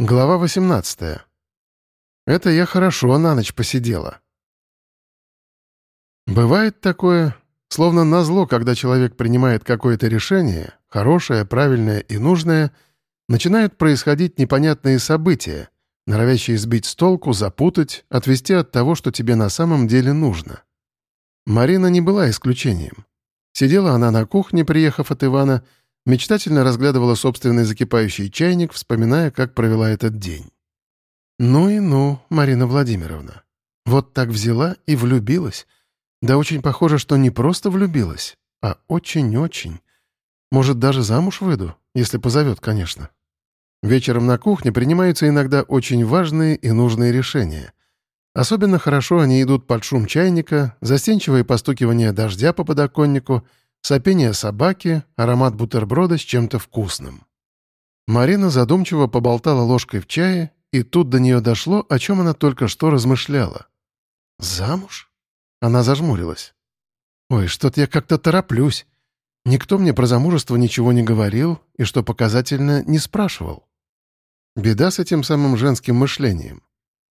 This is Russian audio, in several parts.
Глава 18. Это я хорошо на ночь посидела. Бывает такое, словно назло, когда человек принимает какое-то решение, хорошее, правильное и нужное, начинают происходить непонятные события, норовящие сбить с толку, запутать, отвести от того, что тебе на самом деле нужно. Марина не была исключением. Сидела она на кухне, приехав от Ивана, Мечтательно разглядывала собственный закипающий чайник, вспоминая, как провела этот день. «Ну и ну, Марина Владимировна. Вот так взяла и влюбилась. Да очень похоже, что не просто влюбилась, а очень-очень. Может, даже замуж выйду, если позовет, конечно». Вечером на кухне принимаются иногда очень важные и нужные решения. Особенно хорошо они идут под шум чайника, застенчивое постукивание дождя по подоконнику — сопение собаки, аромат бутерброда с чем-то вкусным. Марина задумчиво поболтала ложкой в чае, и тут до нее дошло, о чем она только что размышляла. «Замуж?» Она зажмурилась. «Ой, что-то я как-то тороплюсь. Никто мне про замужество ничего не говорил и, что показательно, не спрашивал. Беда с этим самым женским мышлением.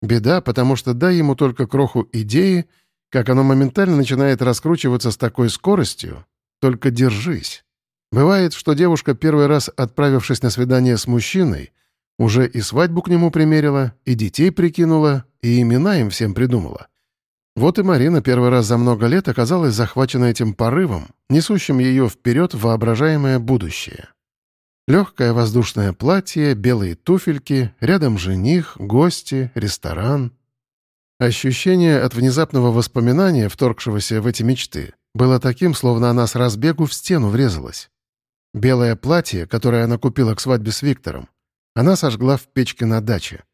Беда, потому что дай ему только кроху идеи, как оно моментально начинает раскручиваться с такой скоростью, только держись. Бывает, что девушка, первый раз отправившись на свидание с мужчиной, уже и свадьбу к нему примерила, и детей прикинула, и имена им всем придумала. Вот и Марина первый раз за много лет оказалась захвачена этим порывом, несущим ее вперед в воображаемое будущее. Легкое воздушное платье, белые туфельки, рядом жених, гости, ресторан. Ощущение от внезапного воспоминания, вторгшегося в эти мечты, было таким, словно она с разбегу в стену врезалась. Белое платье, которое она купила к свадьбе с Виктором, она сожгла в печке на даче.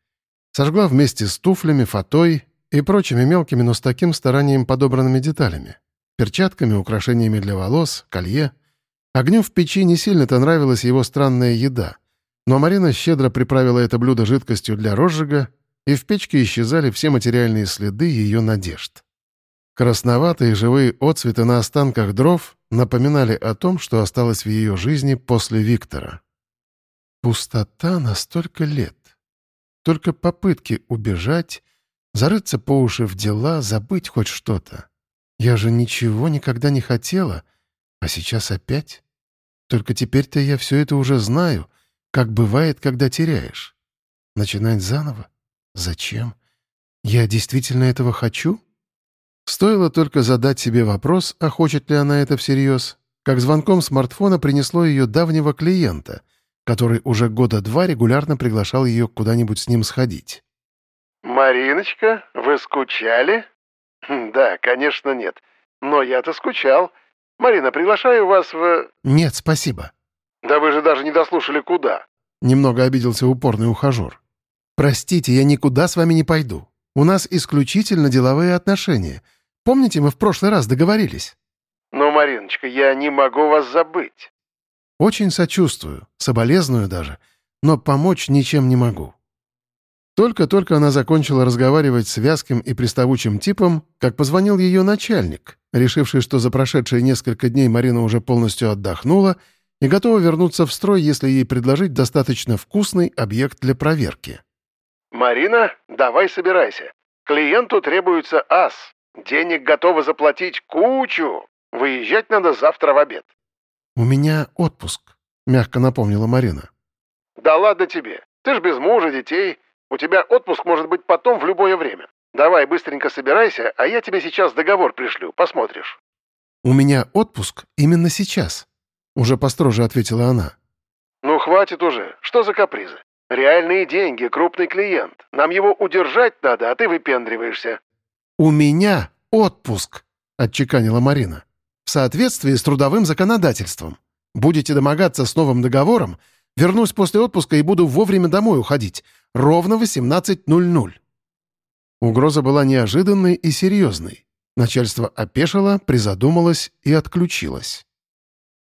Сожгла вместе с туфлями, фатой и прочими мелкими, но с таким старанием подобранными деталями. Перчатками, украшениями для волос, колье. Огню в печи не сильно-то нравилась его странная еда, но Марина щедро приправила это блюдо жидкостью для розжига, и в печке исчезали все материальные следы ее надежд. Красноватые живые отцветы на останках дров напоминали о том, что осталось в ее жизни после Виктора. Пустота на столько лет. Только попытки убежать, зарыться по уши в дела, забыть хоть что-то. Я же ничего никогда не хотела, а сейчас опять. Только теперь-то я все это уже знаю, как бывает, когда теряешь. Начинать заново? Зачем? Я действительно этого хочу? Стоило только задать себе вопрос, а хочет ли она это всерьез, как звонком смартфона принесло ее давнего клиента, который уже года два регулярно приглашал ее куда-нибудь с ним сходить. «Мариночка, вы скучали?» «Хм, «Да, конечно, нет. Но я-то скучал. Марина, приглашаю вас в...» «Нет, спасибо». «Да вы же даже не дослушали, куда». Немного обиделся упорный ухажер. «Простите, я никуда с вами не пойду. У нас исключительно деловые отношения». Помните, мы в прошлый раз договорились?» «Ну, Мариночка, я не могу вас забыть». «Очень сочувствую, соболезную даже, но помочь ничем не могу». Только-только она закончила разговаривать с вязким и приставучим типом, как позвонил ее начальник, решивший, что за прошедшие несколько дней Марина уже полностью отдохнула и готова вернуться в строй, если ей предложить достаточно вкусный объект для проверки. «Марина, давай собирайся. Клиенту требуется ас. Денег готовы заплатить кучу. Выезжать надо завтра в обед». «У меня отпуск», — мягко напомнила Марина. «Да ладно тебе. Ты ж без мужа, детей. У тебя отпуск может быть потом в любое время. Давай быстренько собирайся, а я тебе сейчас договор пришлю. Посмотришь». «У меня отпуск именно сейчас», — уже построже ответила она. «Ну, хватит уже. Что за капризы? Реальные деньги, крупный клиент. Нам его удержать надо, а ты выпендриваешься. «У меня отпуск», — отчеканила Марина. «В соответствии с трудовым законодательством. Будете домогаться с новым договором, вернусь после отпуска и буду вовремя домой уходить. Ровно 18.00». Угроза была неожиданной и серьезной. Начальство опешило, призадумалось и отключилось.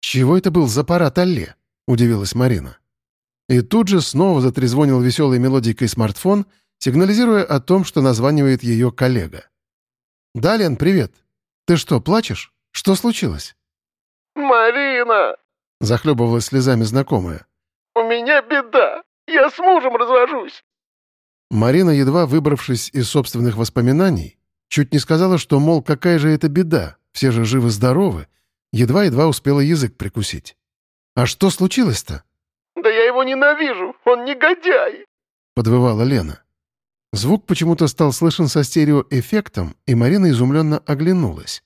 «Чего это был за парад Алле?» — удивилась Марина. И тут же снова затрезвонил веселой мелодикой смартфон, сигнализируя о том, что названивает ее коллега. «Да, Лен, привет. Ты что, плачешь? Что случилось?» «Марина!» — захлебывалась слезами знакомая. «У меня беда. Я с мужем развожусь!» Марина, едва выбравшись из собственных воспоминаний, чуть не сказала, что, мол, какая же это беда, все же живы-здоровы, едва-едва успела язык прикусить. «А что случилось-то?» «Да я его ненавижу, он негодяй!» — подвывала Лена. Звук почему-то стал слышен со стереоэффектом, и Марина изумленно оглянулась.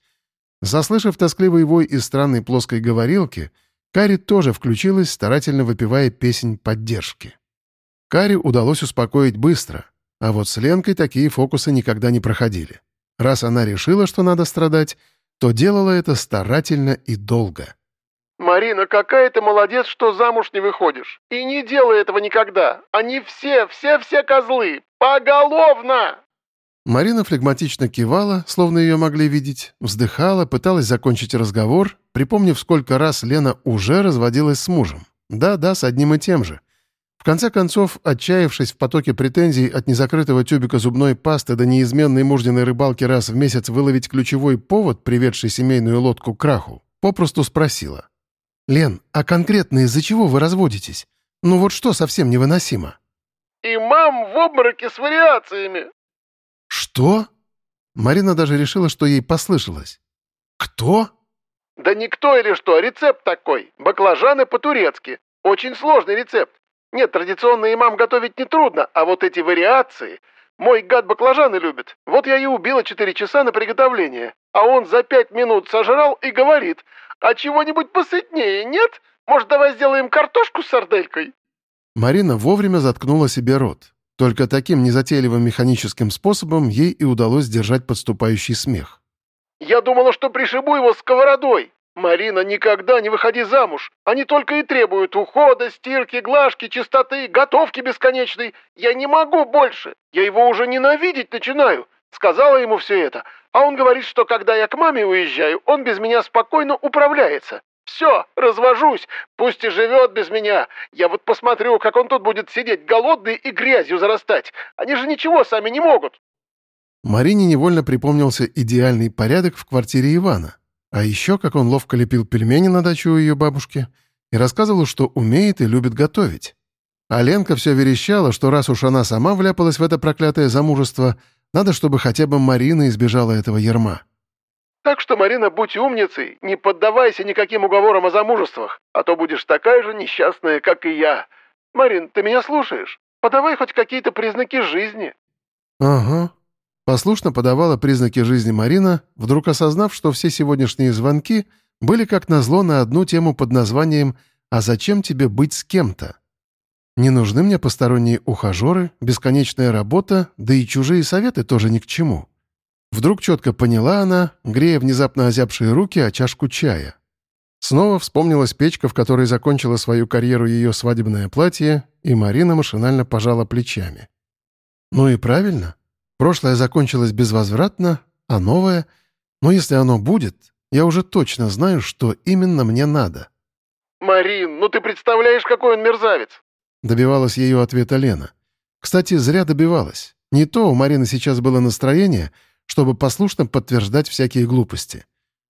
Заслышав тоскливый вой из странной плоской говорилки, Кари тоже включилась, старательно выпивая песнь поддержки. Кари удалось успокоить быстро, а вот с Ленкой такие фокусы никогда не проходили. Раз она решила, что надо страдать, то делала это старательно и долго. «Марина, какая ты молодец, что замуж не выходишь. И не делай этого никогда. Они все, все-все козлы. Поголовно!» Марина флегматично кивала, словно ее могли видеть, вздыхала, пыталась закончить разговор, припомнив, сколько раз Лена уже разводилась с мужем. Да-да, с одним и тем же. В конце концов, отчаявшись в потоке претензий от незакрытого тюбика зубной пасты до неизменной мужниной рыбалки раз в месяц выловить ключевой повод, приведший семейную лодку к краху, попросту спросила. «Лен, а конкретно из-за чего вы разводитесь? Ну вот что совсем невыносимо?» «И в обмороке с вариациями!» «Что?» Марина даже решила, что ей послышалось. «Кто?» «Да никто или что, рецепт такой. Баклажаны по-турецки. Очень сложный рецепт. Нет, традиционный имам готовить нетрудно, а вот эти вариации... Мой гад баклажаны любит. Вот я и убила четыре часа на приготовление. А он за пять минут сожрал и говорит, а чего-нибудь посытнее нет? Может, давай сделаем картошку с сарделькой?» Марина вовремя заткнула себе рот. Только таким незатейливым механическим способом ей и удалось сдержать подступающий смех. «Я думала, что пришибу его сковородой. Марина, никогда не выходи замуж. Они только и требуют ухода, стирки, глажки, чистоты, готовки бесконечной. Я не могу больше. Я его уже ненавидеть начинаю. Сказала ему все это, а он говорит, что когда я к маме уезжаю, он без меня спокойно управляется. Все, развожусь, пусть и живет без меня. Я вот посмотрю, как он тут будет сидеть голодный и грязью зарастать. Они же ничего сами не могут. Марине невольно припомнился идеальный порядок в квартире Ивана. А еще, как он ловко лепил пельмени на даче у ее бабушки и рассказывал, что умеет и любит готовить. А Ленка все верещала, что раз уж она сама вляпалась в это проклятое замужество, надо, чтобы хотя бы Марина избежала этого ерма. Так что, Марина, будь умницей, не поддавайся никаким уговорам о замужествах, а то будешь такая же несчастная, как и я. Марин, ты меня слушаешь? Подавай хоть какие-то признаки жизни». «Ага». Послушно подавала признаки жизни Марина, вдруг осознав, что все сегодняшние звонки были как назло на одну тему под названием «А зачем тебе быть с кем-то?». Не нужны мне посторонние ухажеры, бесконечная работа, да и чужие советы тоже ни к чему. Вдруг четко поняла она, грея внезапно озябшие руки о чашку чая. Снова вспомнилась печка, в которой закончила свою карьеру ее свадебное платье, и Марина машинально пожала плечами. Ну и правильно. Прошлое закончилось безвозвратно, а новое... Но если оно будет, я уже точно знаю, что именно мне надо. «Марин, ну ты представляешь, какой он мерзавец!» Добивалась ее ответа Лена. Кстати, зря добивалась. Не то у Марины сейчас было настроение, чтобы послушно подтверждать всякие глупости.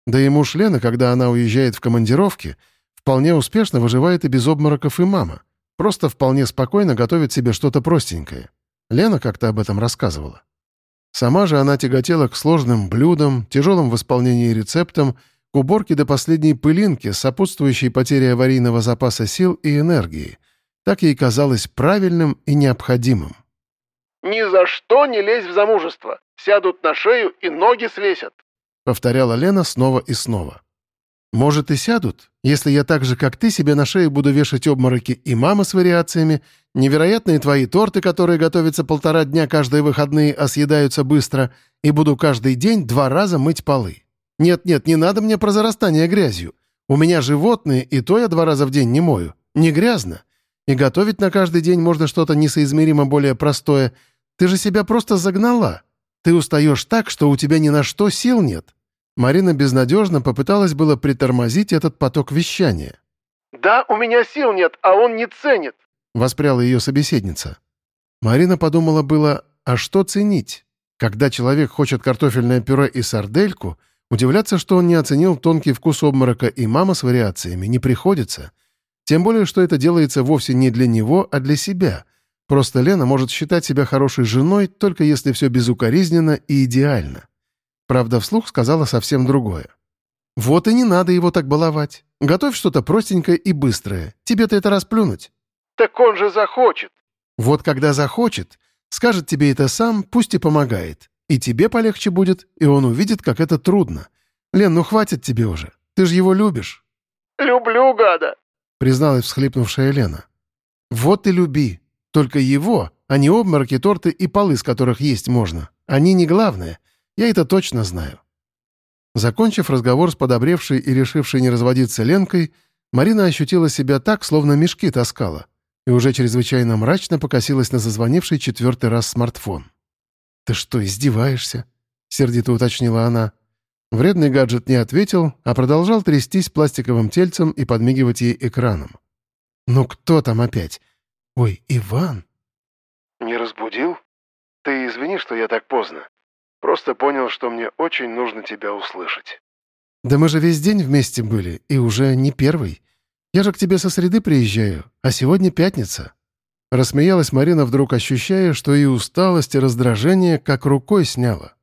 Да и муж Лены, когда она уезжает в командировки, вполне успешно выживает и без обмороков и мама. Просто вполне спокойно готовит себе что-то простенькое. Лена как-то об этом рассказывала. Сама же она тяготела к сложным блюдам, тяжелым в исполнении рецептам, к уборке до последней пылинки, сопутствующей потере аварийного запаса сил и энергии — так ей казалось правильным и необходимым. «Ни за что не лезь в замужество. Сядут на шею и ноги свесят», — повторяла Лена снова и снова. «Может, и сядут, если я так же, как ты, себе на шею буду вешать обмороки и мама с вариациями, невероятные твои торты, которые готовятся полтора дня каждые выходные, а съедаются быстро, и буду каждый день два раза мыть полы. Нет-нет, не надо мне про зарастание грязью. У меня животные, и то я два раза в день не мою. Не грязно. И готовить на каждый день можно что-то несоизмеримо более простое. Ты же себя просто загнала. Ты устаешь так, что у тебя ни на что сил нет». Марина безнадежно попыталась было притормозить этот поток вещания. «Да, у меня сил нет, а он не ценит», — воспряла ее собеседница. Марина подумала было, а что ценить? Когда человек хочет картофельное пюре и сардельку, удивляться, что он не оценил тонкий вкус обморока и мама с вариациями, не приходится — тем более, что это делается вовсе не для него, а для себя. Просто Лена может считать себя хорошей женой, только если все безукоризненно и идеально. Правда, вслух сказала совсем другое. «Вот и не надо его так баловать. Готовь что-то простенькое и быстрое. Тебе-то это расплюнуть». «Так он же захочет». «Вот когда захочет, скажет тебе это сам, пусть и помогает. И тебе полегче будет, и он увидит, как это трудно. Лен, ну хватит тебе уже. Ты же его любишь». «Люблю, гада», — призналась всхлипнувшая Лена. «Вот и люби. Только его, а не обмороки, торты и полы, с которых есть можно. Они не главное. Я это точно знаю». Закончив разговор с подобревшей и решившей не разводиться Ленкой, Марина ощутила себя так, словно мешки таскала, и уже чрезвычайно мрачно покосилась на зазвонивший четвертый раз смартфон. «Ты что, издеваешься?» — сердито уточнила она. Вредный гаджет не ответил, а продолжал трястись пластиковым тельцем и подмигивать ей экраном. «Ну кто там опять? Ой, Иван?» «Не разбудил? Ты извини, что я так поздно. Просто понял, что мне очень нужно тебя услышать». «Да мы же весь день вместе были, и уже не первый. Я же к тебе со среды приезжаю, а сегодня пятница». Рассмеялась Марина, вдруг ощущая, что и усталость, и раздражение как рукой сняла.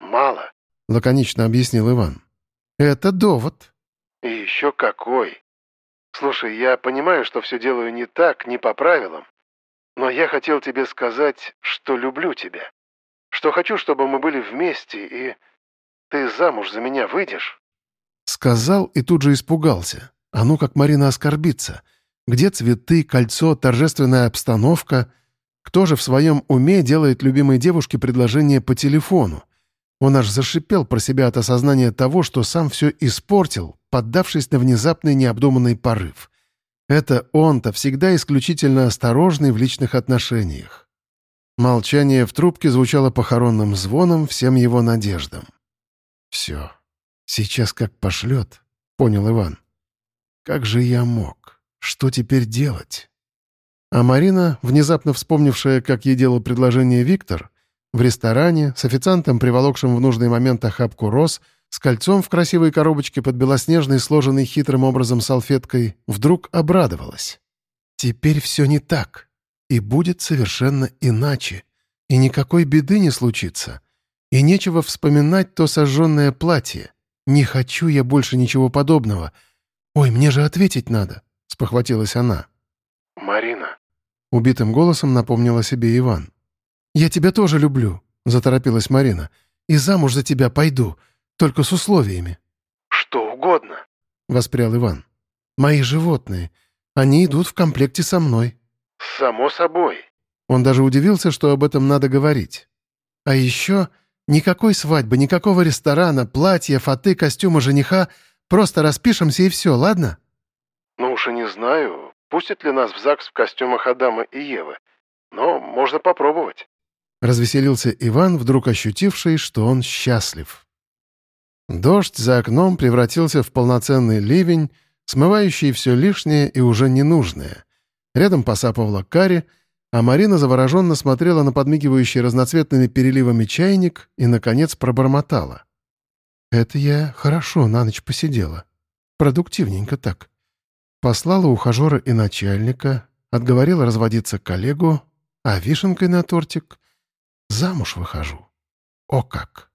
«Мало», — лаконично объяснил Иван. «Это довод». «И еще какой. Слушай, я понимаю, что все делаю не так, не по правилам, но я хотел тебе сказать, что люблю тебя, что хочу, чтобы мы были вместе, и ты замуж за меня выйдешь». Сказал и тут же испугался. А ну как Марина оскорбится — где цветы, кольцо, торжественная обстановка? Кто же в своем уме делает любимой девушке предложение по телефону? Он аж зашипел про себя от осознания того, что сам все испортил, поддавшись на внезапный необдуманный порыв. Это он-то всегда исключительно осторожный в личных отношениях. Молчание в трубке звучало похоронным звоном всем его надеждам. «Все. Сейчас как пошлет», — понял Иван. «Как же я мог?» Что теперь делать? А Марина, внезапно вспомнившая, как ей делал предложение Виктор, в ресторане, с официантом, приволокшим в нужный момент охапку роз, с кольцом в красивой коробочке под белоснежной, сложенной хитрым образом салфеткой, вдруг обрадовалась. Теперь все не так. И будет совершенно иначе. И никакой беды не случится. И нечего вспоминать то сожженное платье. Не хочу я больше ничего подобного. Ой, мне же ответить надо. — спохватилась она. «Марина», — убитым голосом напомнила себе Иван. «Я тебя тоже люблю», — заторопилась Марина. «И замуж за тебя пойду, только с условиями». «Что угодно», — воспрял Иван. «Мои животные. Они идут в комплекте со мной». «Само собой». Он даже удивился, что об этом надо говорить. «А еще никакой свадьбы, никакого ресторана, платья, фаты, костюма жениха. Просто распишемся и все, ладно?» Ну уж и не знаю, пустят ли нас в ЗАГС в костюмах Адама и Евы. Но можно попробовать. Развеселился Иван, вдруг ощутивший, что он счастлив. Дождь за окном превратился в полноценный ливень, смывающий все лишнее и уже ненужное. Рядом посапывала Кари, а Марина завороженно смотрела на подмигивающий разноцветными переливами чайник и, наконец, пробормотала. «Это я хорошо на ночь посидела. Продуктивненько так». Послала ухажера и начальника, отговорила разводиться коллегу, а вишенкой на тортик замуж выхожу. О как!